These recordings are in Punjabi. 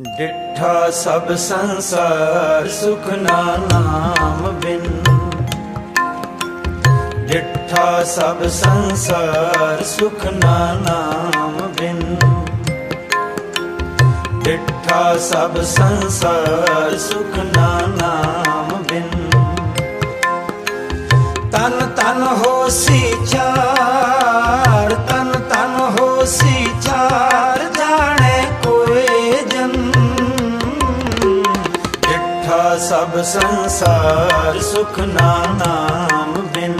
ਡਿਠਾ ਸਭ ਸੰਸਾਰ ਸੁਖ ਨਾ ਨਾਮ ਬਿਨ। ਡਿਠਾ ਸਭ ਸੰਸਾਰ ਸੁਖ ਨਾ ਨਾਮ ਬਿਨ। ਡਿਠਾ ਸਭ ਸੰਸਾਰ ਸੁਖ ਨਾ ਨਾਮ ਬਿਨ। ਤਨ ਤਨ ਹੋਸੀ ਚਾਰ ਸਭ ਸੰਸਾਰ ਸੁਖ ਨਾਮ ਬਿਨ।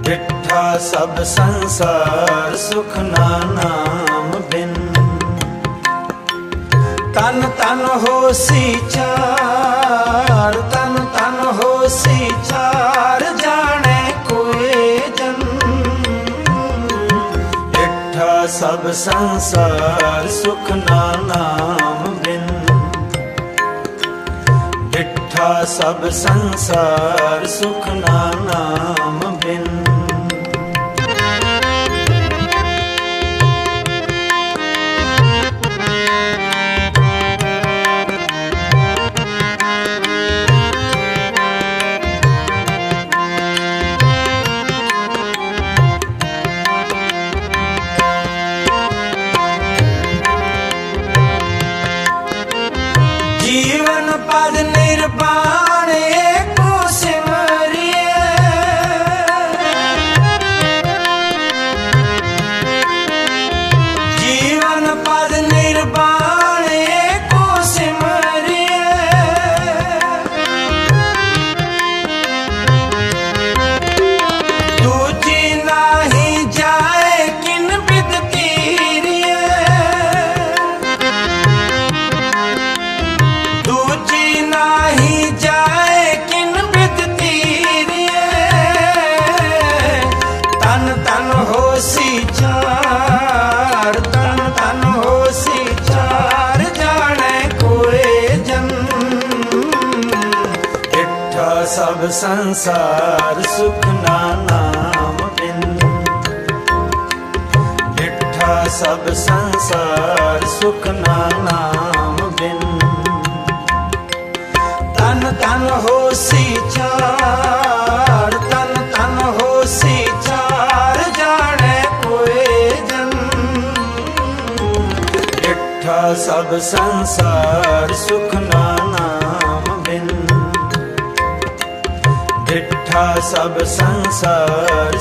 ਡਿਠਾ ਸਭ ਸੰਸਾਰ ਸੁਖ ਨਾਮ ਬਿਨ। ਤਨ ਤਨ ਹੋਸੀ ਚਾਰ ਤਨ ਤਨ ਹੋਸੀ ਚਾਰ ਜਾਣੇ ਕੋਏ ਜਨ। ਡਿਠਾ ਸਭ ਸੰਸਾਰ ਸੁਖ ਨਾਮ ਬਿਨ। ਡਿਠਾ ਸਭ ਸੰਸਾਰ ਸੁਖ ਨਾ ਨਾਮ ਬਿਨ ਸਭ ਸੰਸਾਰ ਸੁਖ ਨਾ ਨਾਮ ਬਿਨ। ਇੱਠਾ ਸਭ ਸੰਸਾਰ ਸੁਖ ਨਾ ਨਾਮ ਬਿਨ। ਤਨ ਤਨ ਹੋਸੀ ਚਾਰ ਤਨ ਤਨ ਹੋਸੀ ਚਾਰ ਜਾਣੇ ਕੋਏ ਜਨ। ਇੱਠਾ ਸਭ ਸੰਸਾਰ ਸੁਖ ਨਾ ਡਿਠਾ ਸਭ ਸੰਸਾਰ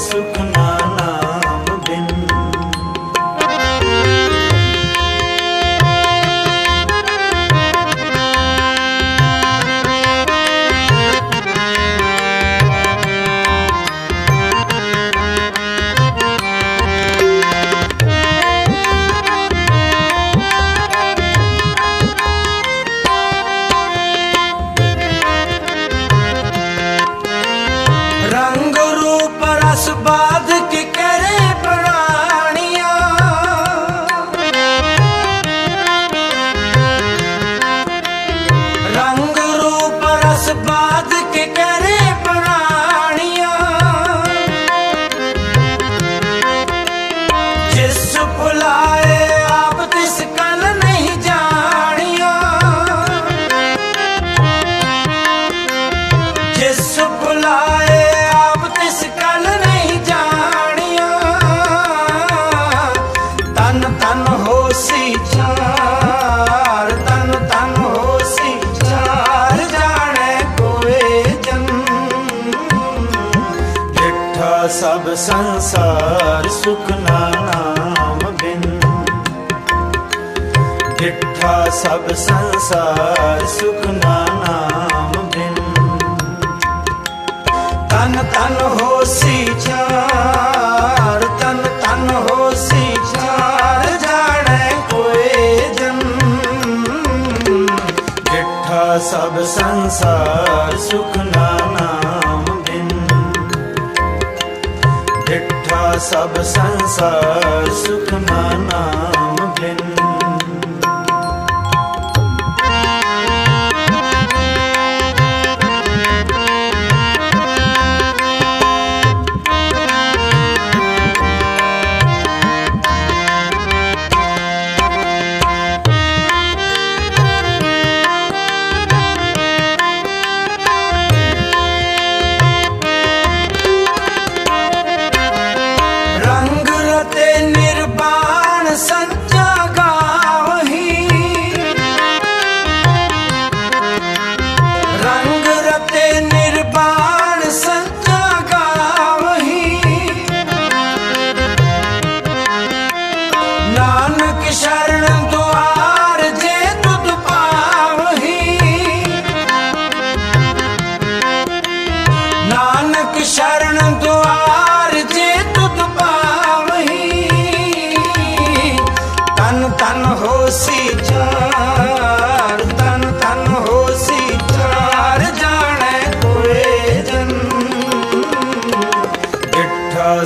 ਡਿਠਾ ਸਭ ਸੰਸਾਰ ਸੁਖ ਨਾਮ ਬਿਨ। ਤਨ ਤਨ ਹੋਸੀ ਚਾਰ ਤਨ ਤਨ ਹੋਸੀ ਚਾਰ ਜਾਣੇ ਕੋਏ ਜਨ। ਡਿਠਾ ਸਭ ਸੰਸਾਰ ਸੁਖ ਨਾਮ ਬਿਨ। ਡਿਠਾ ਸਭ ਸੰਸਾਰ ਸੁਖ ਨਾਮ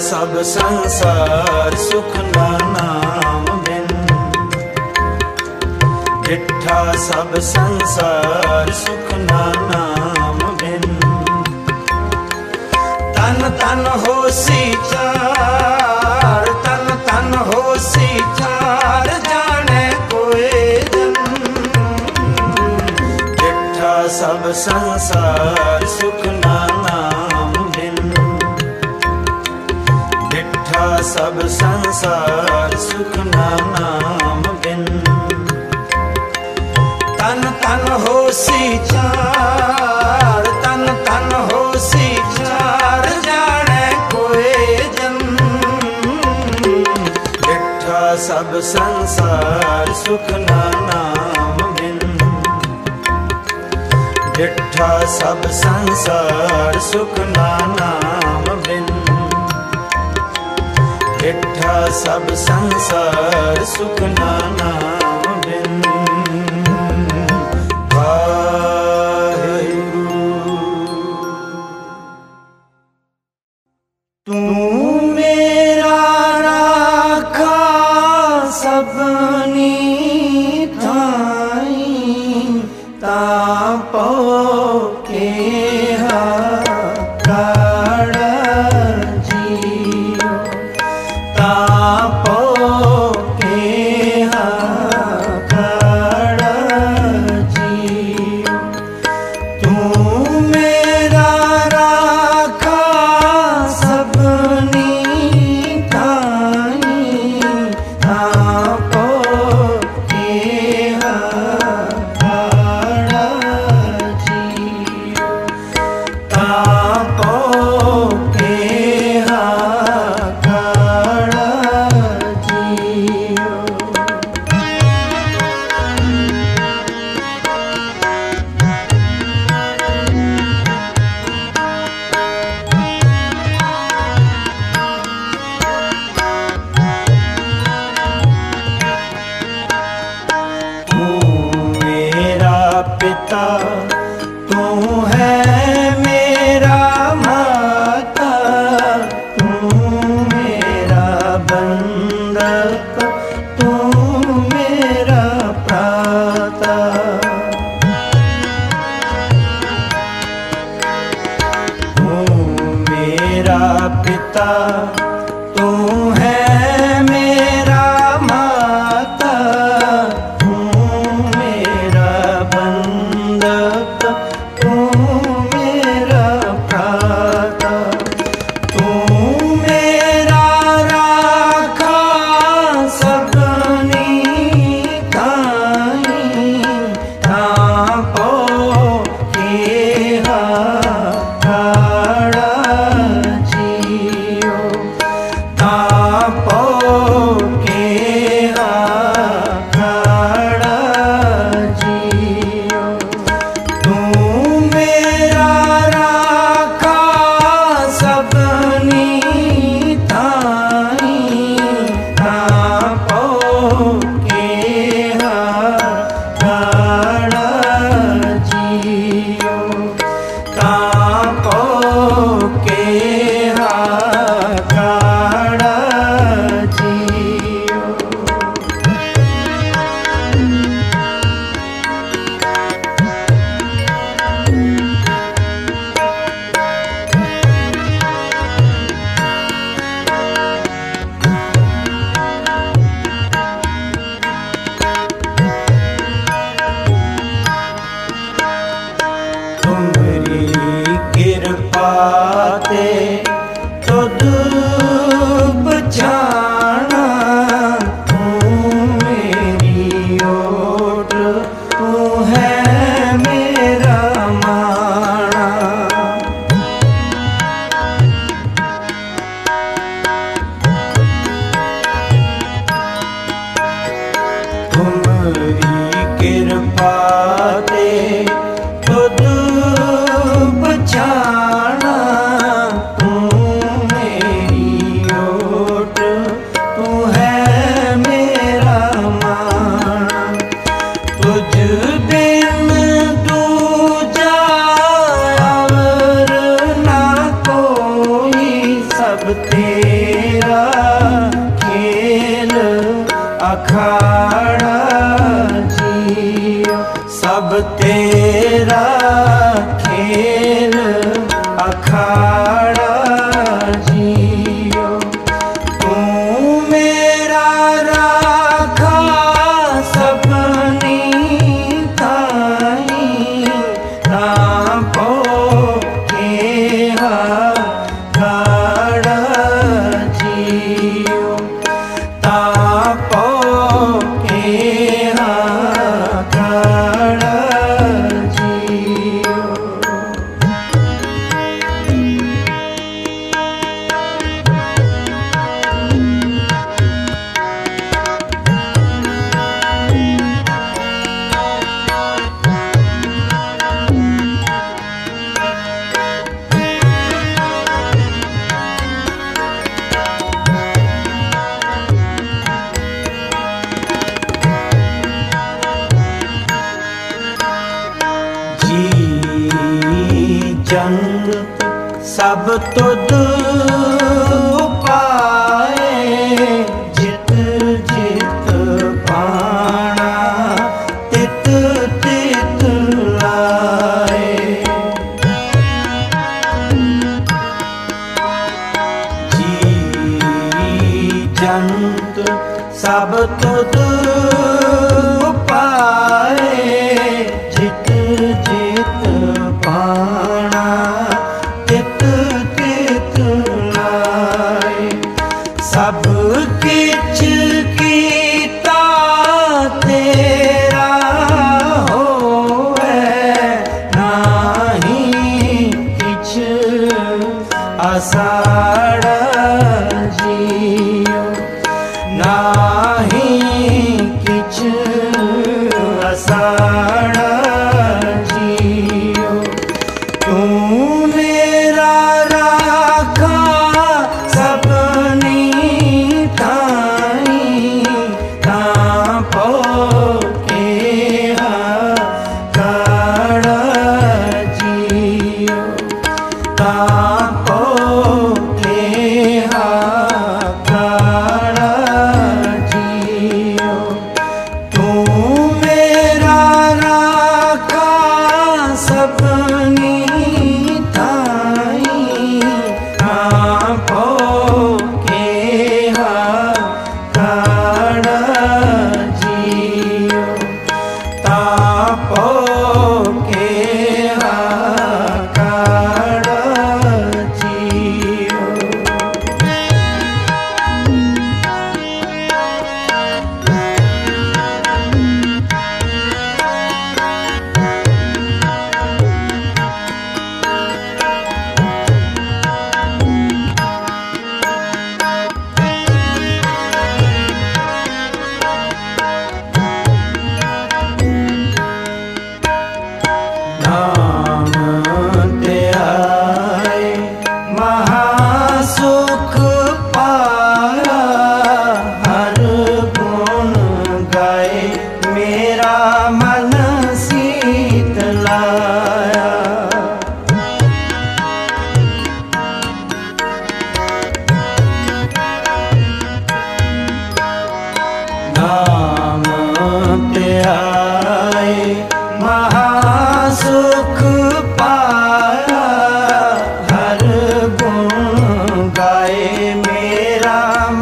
ਸਭ ਸੰਸਾਰ ਸੁਖ ਨਾ ਨਾਮ ਬਿਨ। ਡਿਠਾ ਸਭ ਸੰਸਾਰ ਸੁਖ ਨਾ ਨਾਮ ਬਿਨ। ਤਨ ਤਨ ਹੋਸੀ ਚਾਰ ਤਨ ਤਨ ਹੋਸੀ ਚਾਰ ਜਾਣੈ ਕੋਏ ਜਨ। ਡਿਠਾ ਸਭ ਸੰਸਾਰ ਸਭ ਸੰਸਾਰ ਸੁਖ ਨਾ ਨਾਮ ਬਿਨ। ਤਨ ਤਨ ਹੋਸੀ ਚਾਰ, ਤਨ ਤਨ ਹੋਸੀ ਚਾਰ ਜਾਣੈ ਕੋਏ ਜਨ। ਡਿਠਾ ਸਭ ਸੰਸਾਰ ਸੁਖ ਨਾਮ ਬਿਨ। ਡਿਠਾ ਸਭ ਸੰਸਾਰ ਸੁਖ ਨਾਮ ਸਭ ਸੰਸਾਰ ਸੁਖ ਨਾ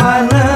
ਮੇਰਾ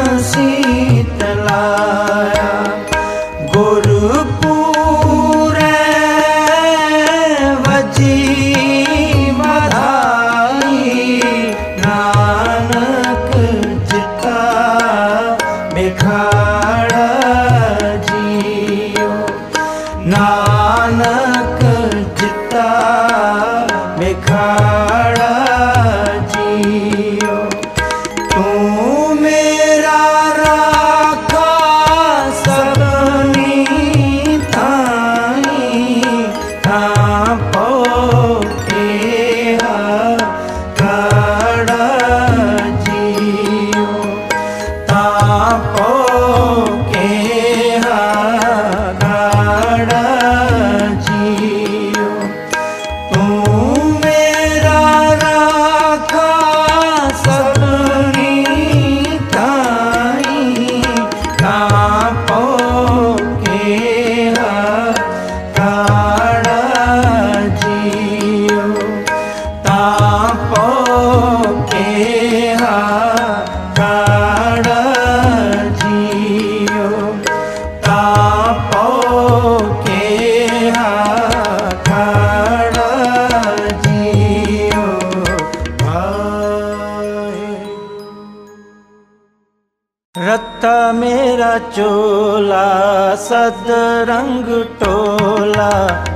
ਸਦ ਰੰਗ ਟੋਲਾ,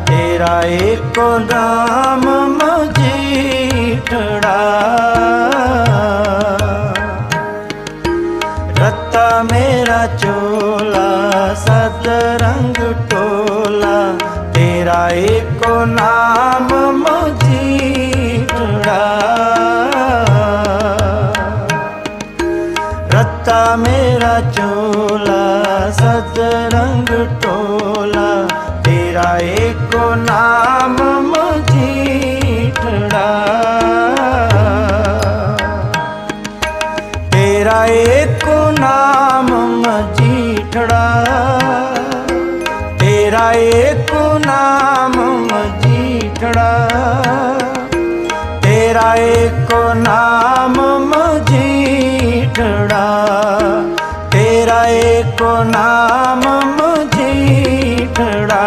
ਤੇਰਾ ਏਕੋ ਨਾਮ ਮਜੀਠੜਾ ਰੱਤਾ ਮੇਰਾ ਚੋਲਾ, ਸਦ ਰੰਗ ਟੋਲਾ, ਤੇਰਾ ਏਕੋ ਨਾਮ ਮਜੀਠੜਾ ਮੇਰਾ ਚੋਲਾ ਸਤ ਰੰਗ ਟੋਲਾ, ਤੇਰਾ ਏਕੋ ਨਾਮ ਮਜੀਠੜਾ। ਤੇਰਾ ਏਕੋ ਨਾਮ ਮਜੀਠੜਾ। ਤੇਰਾ ਏਕੋ ਨਾਮ ਮਜੀਠੜਾ। ਤੇਰਾ ਏਕੋ ਨਾਮ ਮਜੀਠੜਾ। ਤੇਰਾ ਏਕੋ ਨਾਮ ਮਜੀਠੜਾ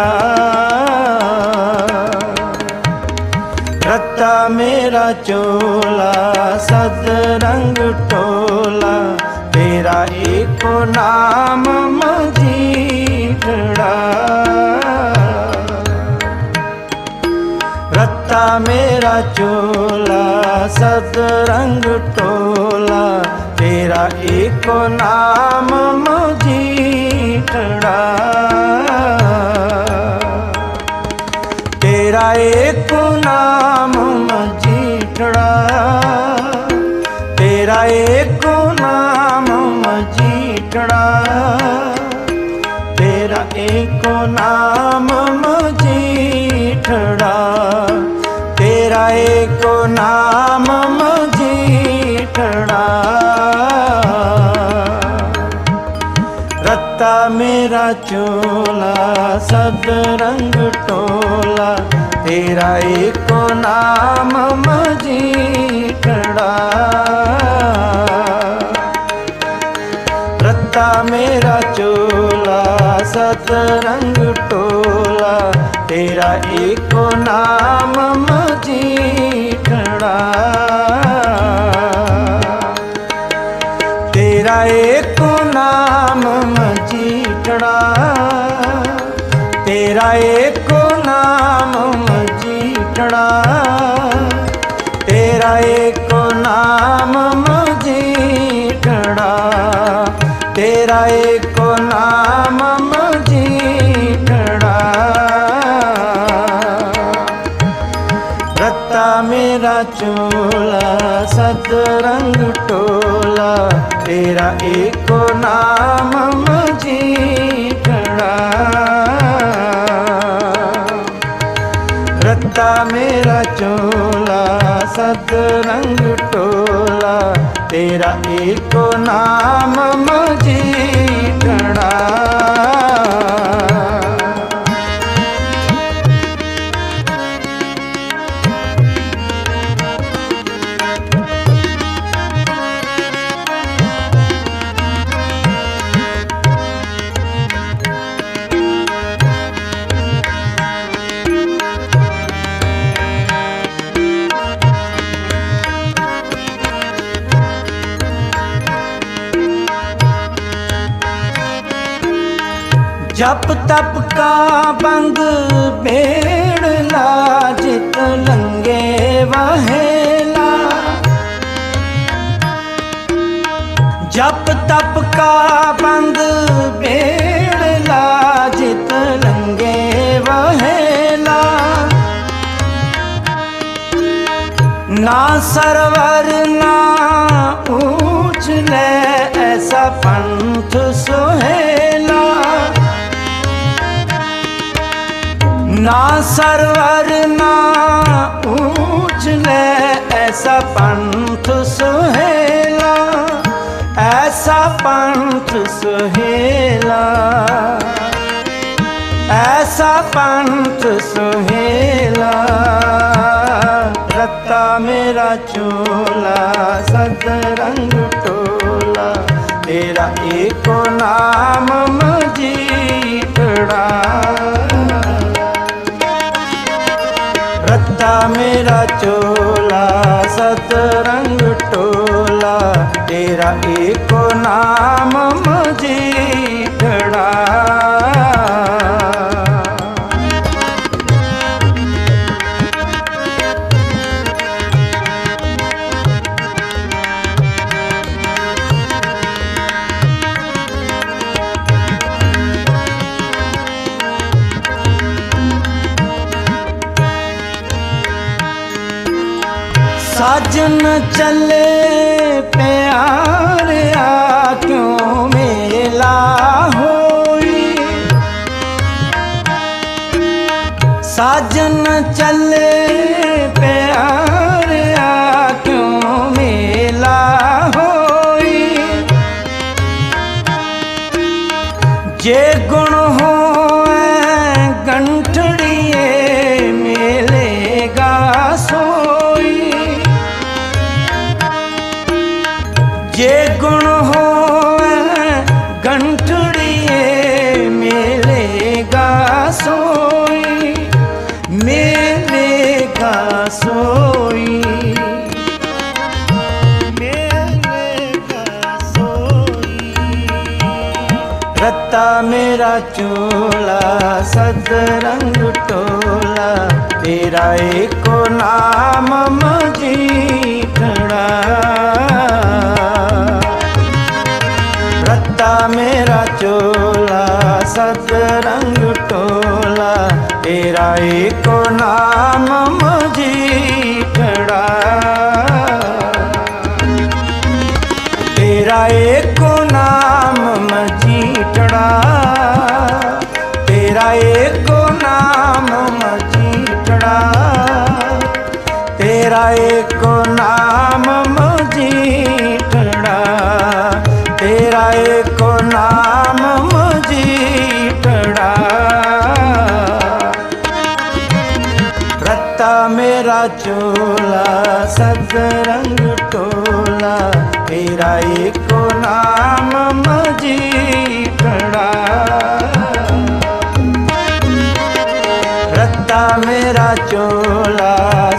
ਰੱਤਾ ਮੇਰਾ ਚੋਲਾ ਸਦ ਰੰਗ ਟੋਲਾ ਤੇਰਾ ਏਕੋ ਨਾਮ ਮਜੀਠੜਾ ਰੱਤਾ ਮੇਰਾ ਚੋਲਾ ਸਦ ਰੰਗ ਟੋਲਾ ਤੇਰਾ ਏਕੋ ਨਾਮ ਮਜੀਠੜਾ। ਤੇਰਾ ਏਕੋ ਨਾਮ ਮਜੀਠੜਾ। ਤੇਰਾ ਏਕੋ ਨਾਮ ਮਜੀਠੜਾ। ਤੇਰਾ ਏਕੋ ਨਾਮ ਮਜੀਠੜਾ। ਤੇਰਾ ਏਕੋ ਨਾਮ ਮਜੀਠੜਾ ਰੱਤਾ ਮੇਰਾ ਚੋਲਾ ਸਦ ਰੰਗ ਟੋਲਾ ਤੇਰਾ ਏਕੋ ਨਾਮ ਮਜੀਠੜਾ ਰੱਤਾ ਮੇਰਾ ਚੋਲਾ ਸਤ ਰੰਗ ਟੋਲਾ ਤੇਰਾ ਏਕੋ ਨਾਮ ਮਜੀਠੜਾ ਤੇਰਾ ਏਕੋ ਨਾਮ ਮਜੀਠੜਾ ਤੇਰਾ ਏਕੋ ਨਾਮ ਮਜੀਠੜਾ ਤੇਰਾ ਏਕੋ ਨਾਮ ਮਜੀਠੜਾ ਤੇਰਾ ਏਕੋ ਨਾਮ ਮਜੀਠੜਾ ਰੱਤਾ ਮੇਰਾ ਚੋਲਾ ਸਦ ਰੰਗ ਤੇਰਾ ਏਕੋ ਨਾਮ ਮਜੀਠੜਾ ਰੱਤਾ ਮੇਰਾ ਚੋਲਾ ਸਦ ਰੰਗ ਟੋਲਾ ਤੇਰਾ ਏਕੋ ਨਾਮ ਮਜੀਠੜਾ ਜਪ ਤਪ ਕਾ ਬੰਦ ਬੇੜ ਲਾਜਿਤ ਲੰਗੇ ਵਹੇਲਾ। ਜਪ ਤਪ ਕਾ ਬੰਦ ਬੇੜ ਲਾਜਿਤ ਲੰਗੇ ਵਹੇਲਾ। ਨਾ ਸਰਵਰ ਨਾ ਊਚ ਲੈ, ਐਸਾ ਪੰਥ ਸੁਹੇਲਾ ਨਾ ਸਰਵਰ, ਨਾ ਊਚ ਐਸਾ ਪੰਥ ਸੁਹੇਲਾ, ਐਸਾ ਪੰਥ ਸੁਹੇਲਾ। ਐਸਾ ਪੰਥ ਸੁਹੇਲਾ, ਰੱਤਾ ਮੇਰਾ ਚੋਲਾ ਸਤ ਰੰਗ ਟੋਲਾ। ਤੇਰਾ ਏਕੋ ਨਾਮ ਮਜੀਠੜਾ। ਰੱਤਾ ਮੇਰਾ ਚੋਲਾ ਸਤ ਰੰਗ ਟੋਲਾ ਤੇਰਾ ਏਕੋ ਨਾਮ ਮਜੀਠੜਾ ਸਾਜਨ ਚੱਲੇ ਪਿਆਰਿਆ ਕਿਉਂ ਮੇਲਾ ਹੋਈ? ਸਾਜਨ ਚੱਲੇ ਪਿਆਰਿਆ ਜੇ ਗੁਣ ਹੋਏ ਗੰਠੜੀਏ ਮਿਲੇਗਾ ਸੋਈ ਮਿਲੇਗਾ ਸੋਈ। ਮਿਲੇਗਾ ਸੋਈ ਰੱਤਾ ਮੇਰਾ ਚੋਲਾ ਸਦ ਰੰਗ ਟੋਲਾ, ਤੇਰਾ ਏਕੋ ਨਾਮ ਮਜੀਠੜਾ। ਰੱਤਾ ਮੇਰਾ ਚੋਲਾ ਸਤ ਰੰਗ ਟੋਲਾ, ਤੇਰਾ ਏਕੋ ਨਾਮ ਮਜੀਠੜਾ ਤੇਰਾ ਏਕੋ ਨਾਮ ਮਜੀਠੜਾ ਤੇਰਾ ਏਕੋ ਨਾਮ ਮਜੀਠੜਾ ਤੇਰਾ ਏਕੋ ਨਾਮ ਚੋਲਾ ਸਤ ਰੰਗ ਟੋਲਾ ਤੇਰਾ ਏਕੋ ਨਾਮ ਮਜੀ ਮਜੀਠੜਾ ਰੱਤਾ ਮੇਰਾ ਚੋਲਾ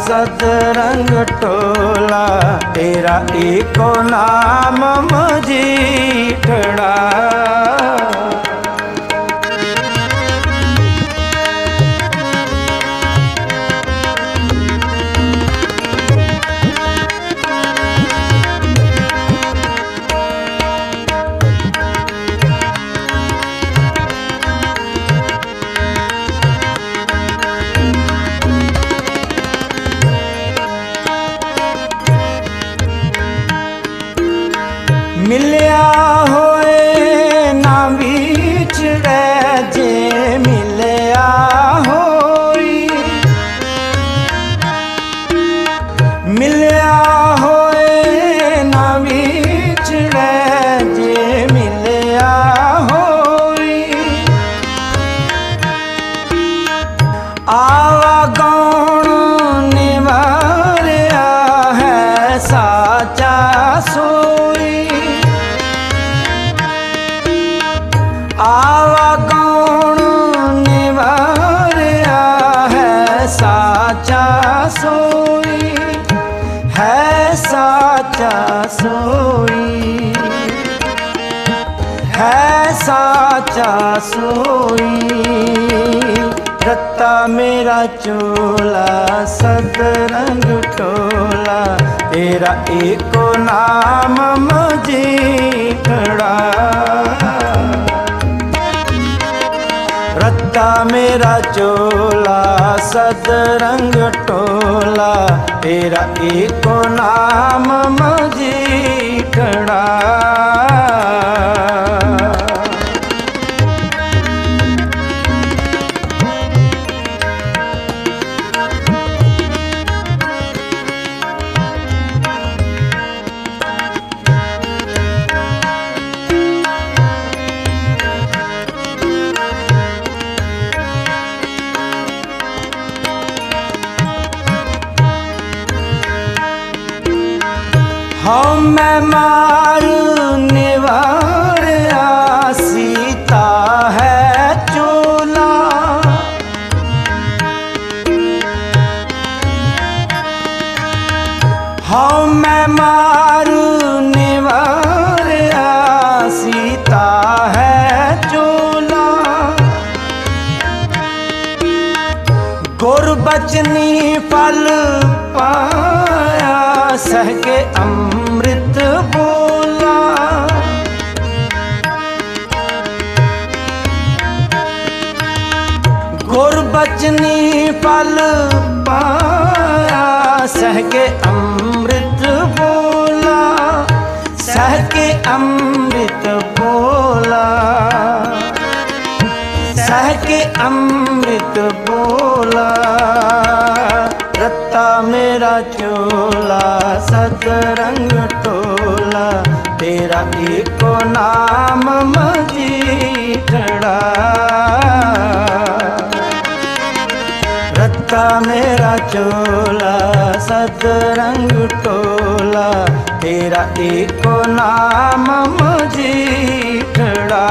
ਸਤ ਰੰਗ ਟੋਲਾ ਤੇਰਾ ਏਕੋ ਨਾਮ ਮਜੀਠੜਾ ਮਿਲਿਆ ਮੇਰਾ ਚੋਲਾ ਸਦ ਰੰਗ ਟੋਲਾ, ਤੇਰਾ ਏਕੋ ਨਾਮ ਮਜ਼ੀ ਖੜਾ ਰੱਤਾ ਮੇਰਾ ਚੋਲਾ ਸਦ ਰੰਗ ਟੋਲਾ, ਤੇਰਾ ਏਕੋ ਨਾਮ ਮਜੀਠੜਾ। ਹਉ ਮੈਂ ਮਾਰ ਨਿਵਾਰਿਆ ਸੀਤਾ ਹੈ ਚੋਲਾ ਹਉ ਮੈਂ ਮਾਰ ਨਿਵਾਰਿਆ ਸੀਤਾ ਹੈ ਚੋਲਾ ਗੁਰ ਬਚਨੀ ਫਲ ਪਾਇਆ ਸਹਿ ਕੇ ਅੰਮ ਗੁਰ ਬਚਨੀ ਪਾਇਆ। ਸਹਿ ਕੇ ਅੰਮ੍ਰਿਤ ਬੋਲਾ, ਸਹਿ ਕੇ ਅੰਮ੍ਰਿਤ ਬੋਲਾ। ਸਹਿ ਕੇ ਅੰਮ੍ਰਿਤ ਬੋਲਾ, ਰੱਤਾ ਮੇਰਾ ਚੋਲਾ ਸਤ ਰੰਗ ਟੋਲਾ। ਤੇਰਾ ਏਕੋ ਨਾਮ ਮਜੀਠੜਾ। ਰੱਤਾ ਮੇਰਾ ਚੋਲਾ ਸਤ ਰੰਗ ਟੋਲਾ। ਤੇਰਾ ਏਕੋ ਨਾਮ ਮਜੀਠੜਾ।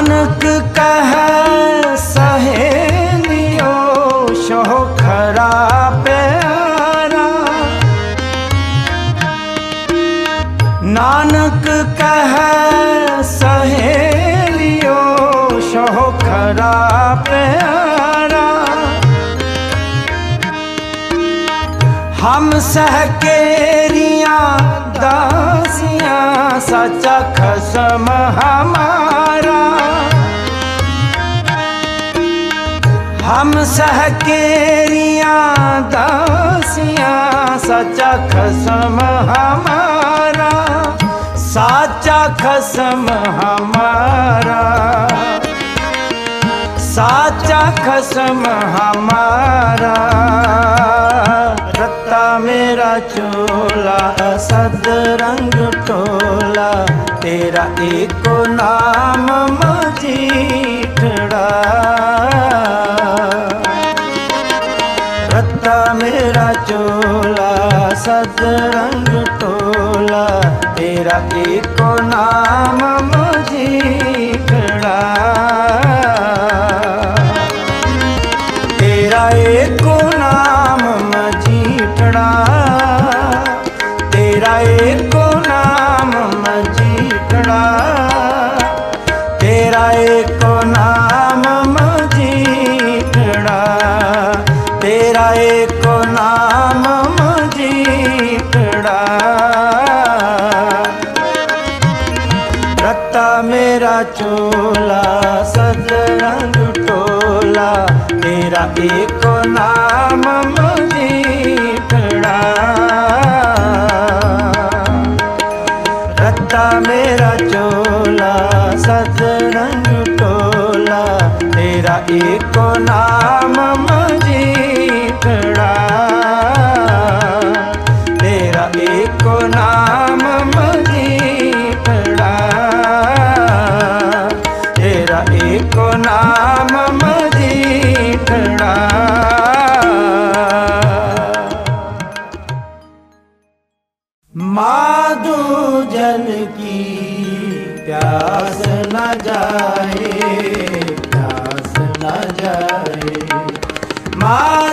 ਨਾਨਕ ਕਹੈ ਸਹ ਕੇਰੀਆਂ ਦਾਸੀਆਂ, ਸੱਚਾ ਖਸਮ ਹਮਾਰਾ, ਸਾਚਾ ਖਸਮ ਹਮਾਰਾ। ਸਾਚਾ ਖਸਮ ਹਮਾਰਾ, ਰੱਤਾ ਮੇਰਾ ਚੋਲਾ ਸਦ ਰੰਗ ਟੋਲਾ, ਤੇਰਾ ਏਕੋ ਨਾਮ ਮਜੀਠੜਾ। ਰੱਤਾ ਮੇਰਾ ਚੋਲਾ ਸਦ ਰੰਗ ਟੋਲਾ, ਤੇਰਾ ਏਕੋ ਨਾਮ ਮਜੀਠੜਾ। ਤੇਰਾ ਏਕੋ ਨਾਮ ਮਜੀਠੜਾ, ਤੇਰਾ ਏਕੋ ਤੇਰਾ ਏਕੋ ਨਾਮ ਮਜੀਠੜਾ ਰੱਤਾ माधु जल की प्यास न जाए प्यास न जाए माधु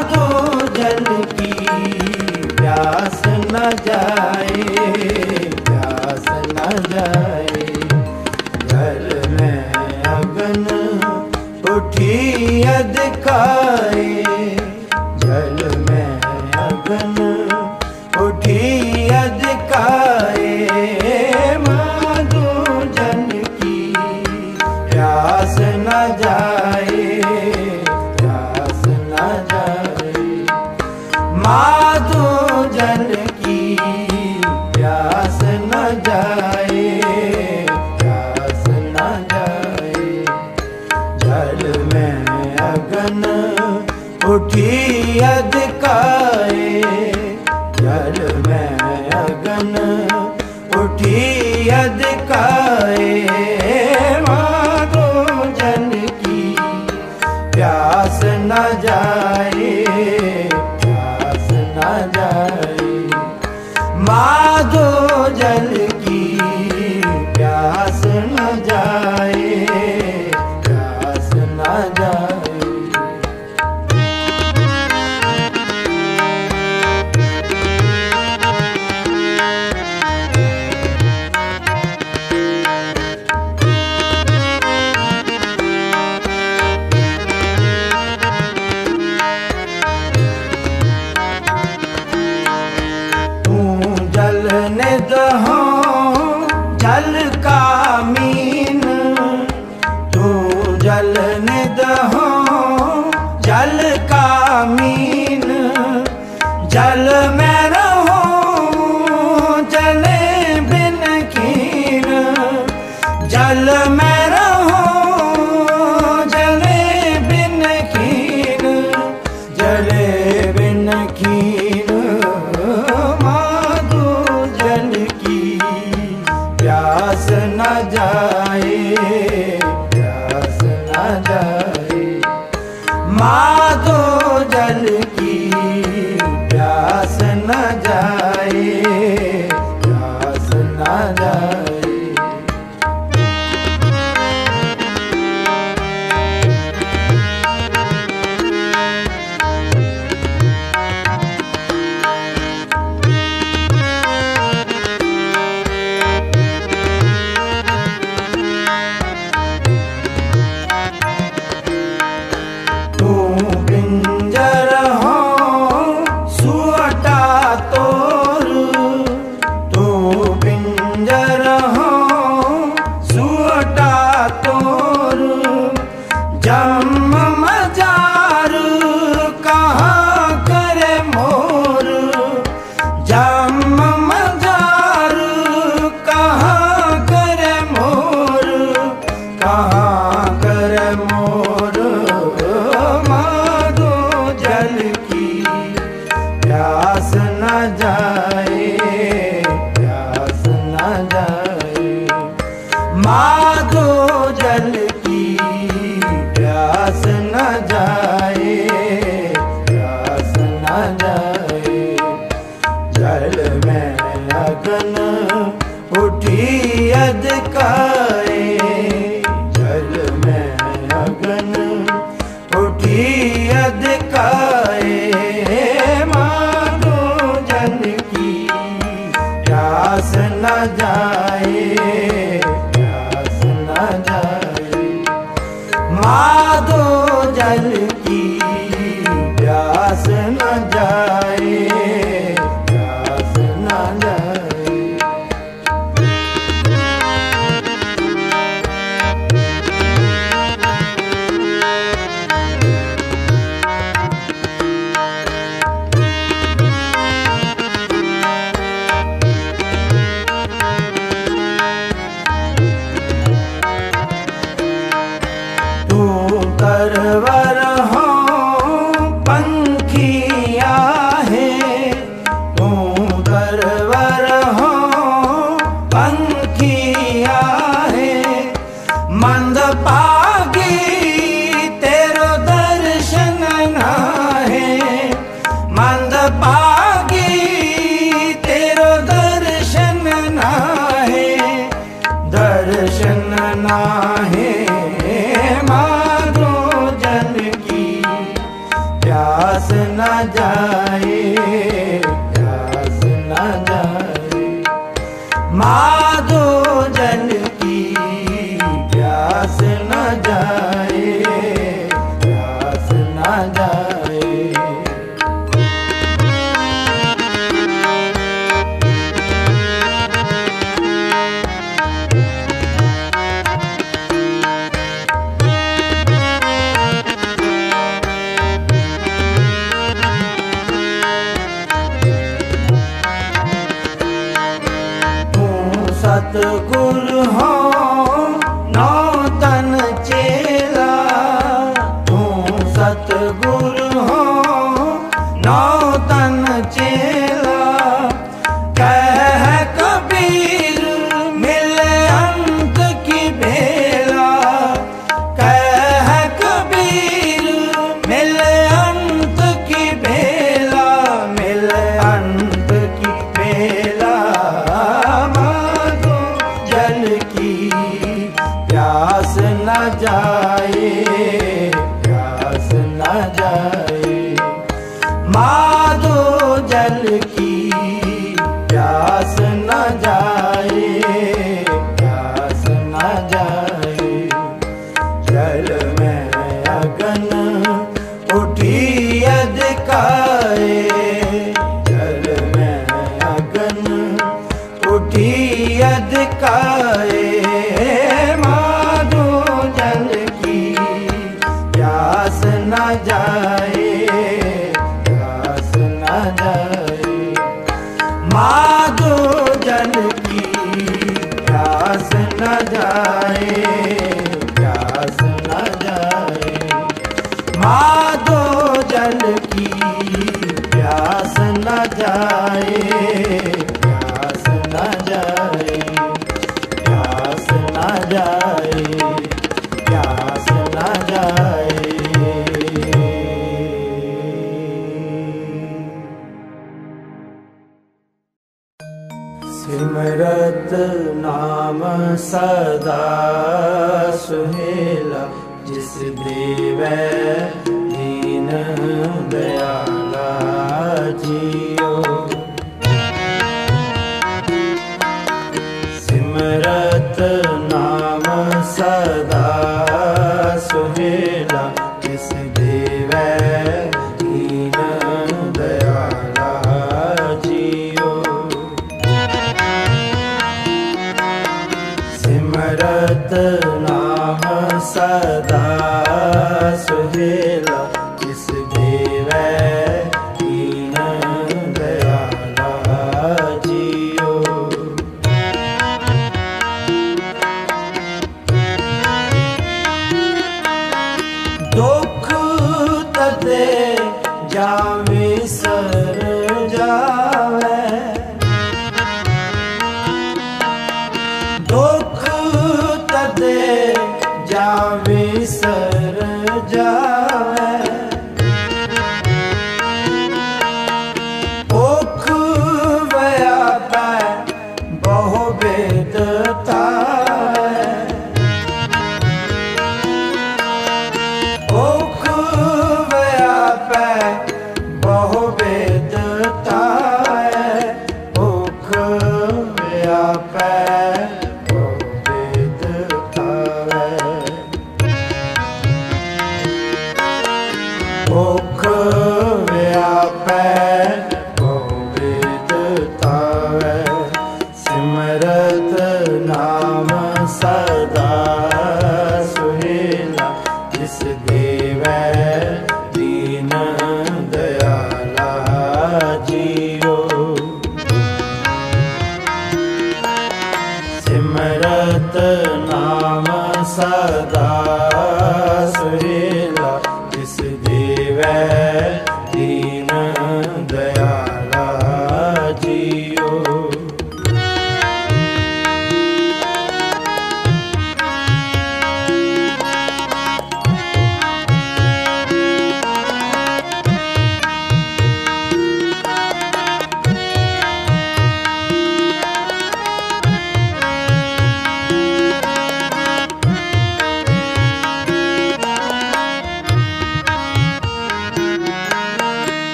ਨਾ ਜਾਏ। माधो जल की प्यास न जाए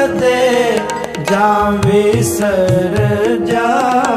ਤਦੇ ਜਾਵੇਂ ਸਰ ਜਾਏ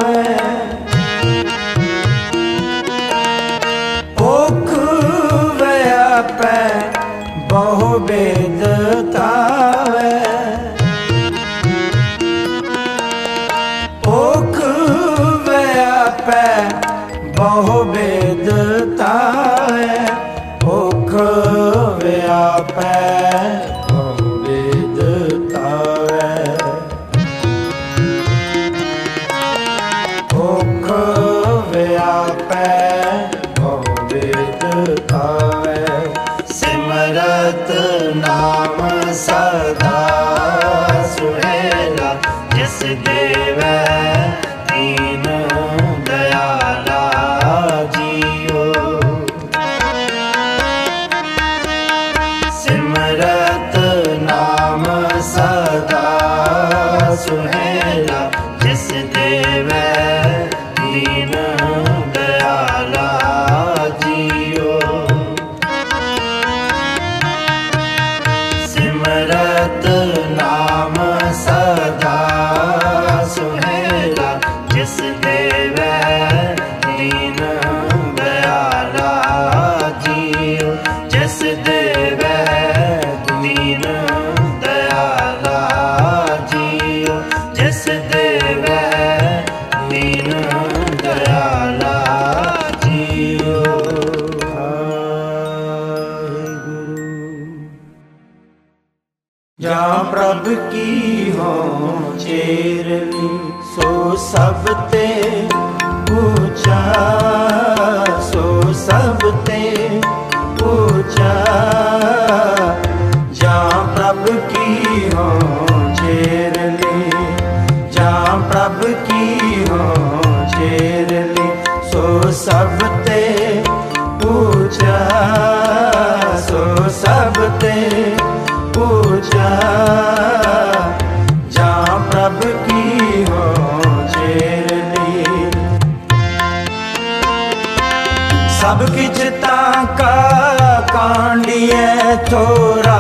ਥੋਰਾ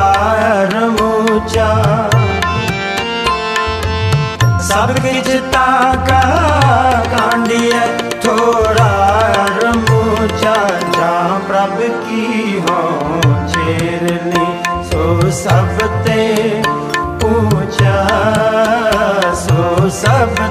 ਰਮੂਚਾ ਸਭ ਕਿਛ ਤਾ ਕਾ ਕਾਂਡੀਐ ਥੋਰਾ ਰਮੂਚਾ ਜਾਂ ਪ੍ਰਭ ਕੀ ਹੋ ਚੇਰਨੀ ਸੋ ਸਭ ਤੇ ਪੂਚਾ ਸੋ ਸਭ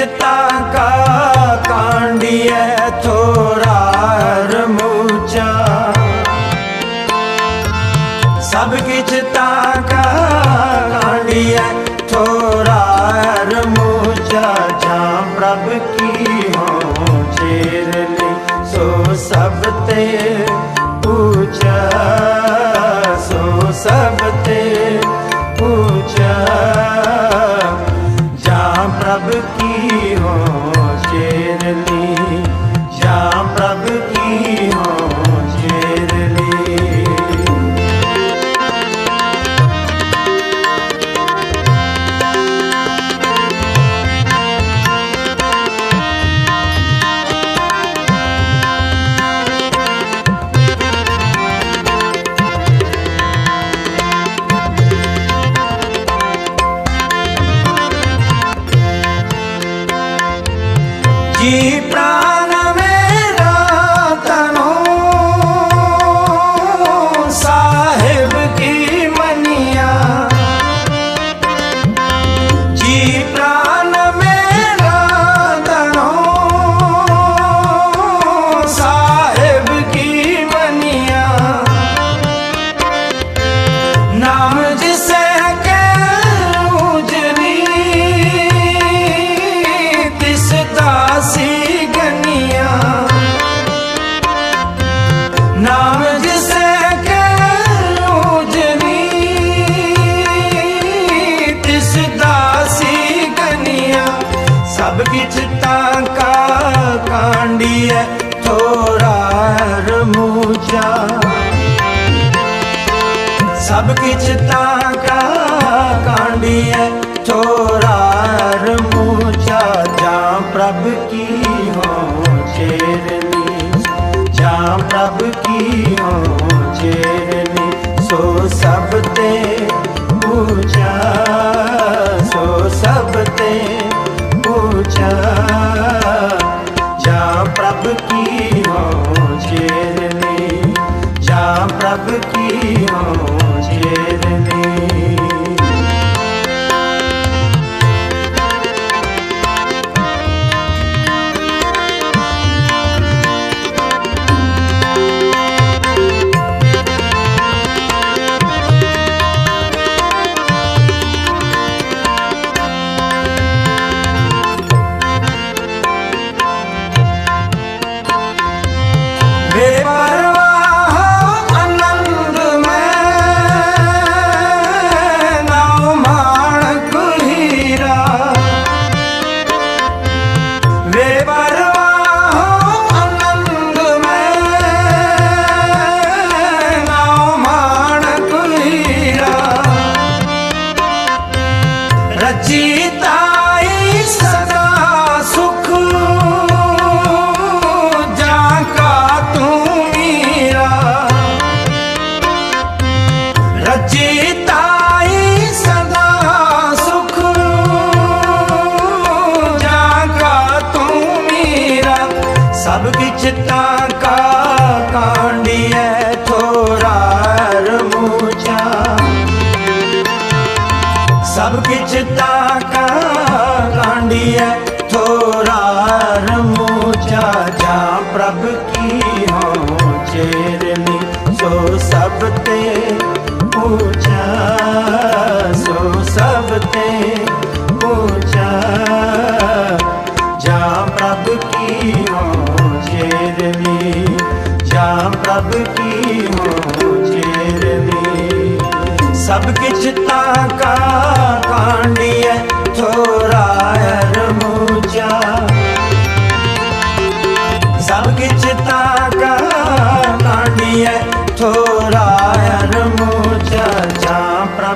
ਤਾਂ ਕਾ ਥੋੜਾ ਰਮੂਚਾ। ਸਭ ਕਿਛ ਥੋੜਾ ਰਮੂਚਾ, ਜਾਂ ਪ੍ਰਭ ਕੀ ਹੋ ਸੋ ਤੇ ਪੂਜਾ, ਸੋ ਸਭ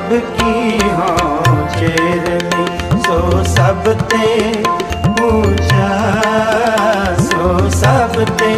ਸਭ ਕੀ ਹਾਂ ਚੇਰਨੀ ਸੋ ਸਭ ਤੇ ਪੂਜਾ ਸੋ ਸਭ ਤੇ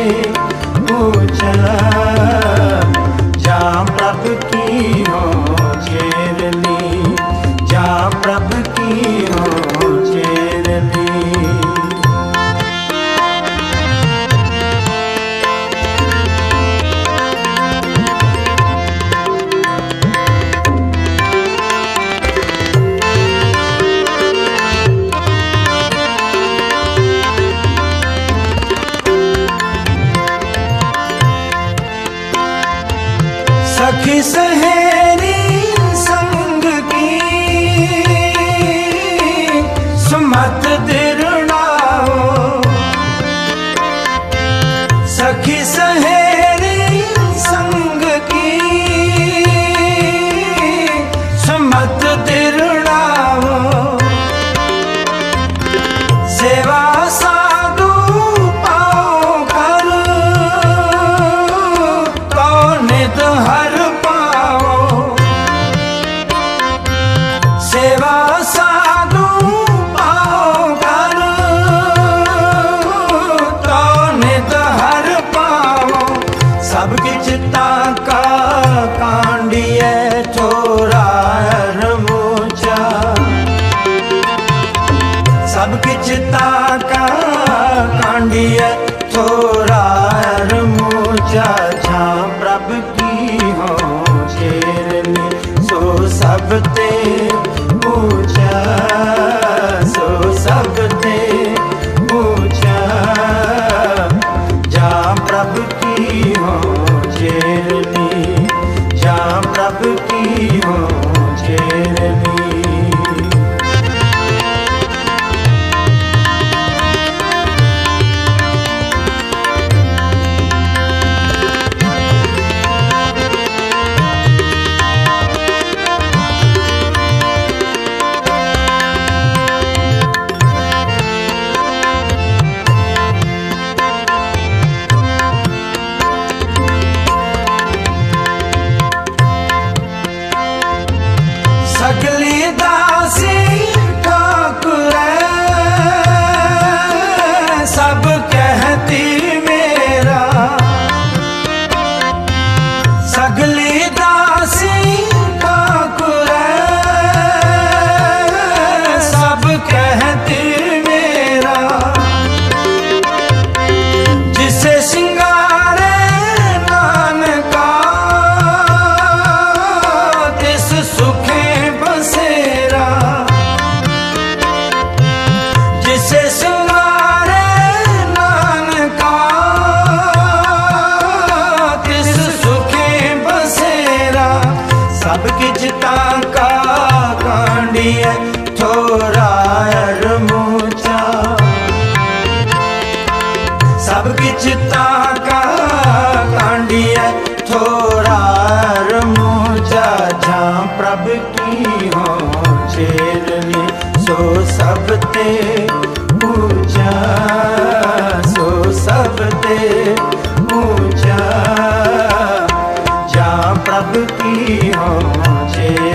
ਪ੍ਰਭ ਕੀ ਹੋ ਚੇਰਨੀ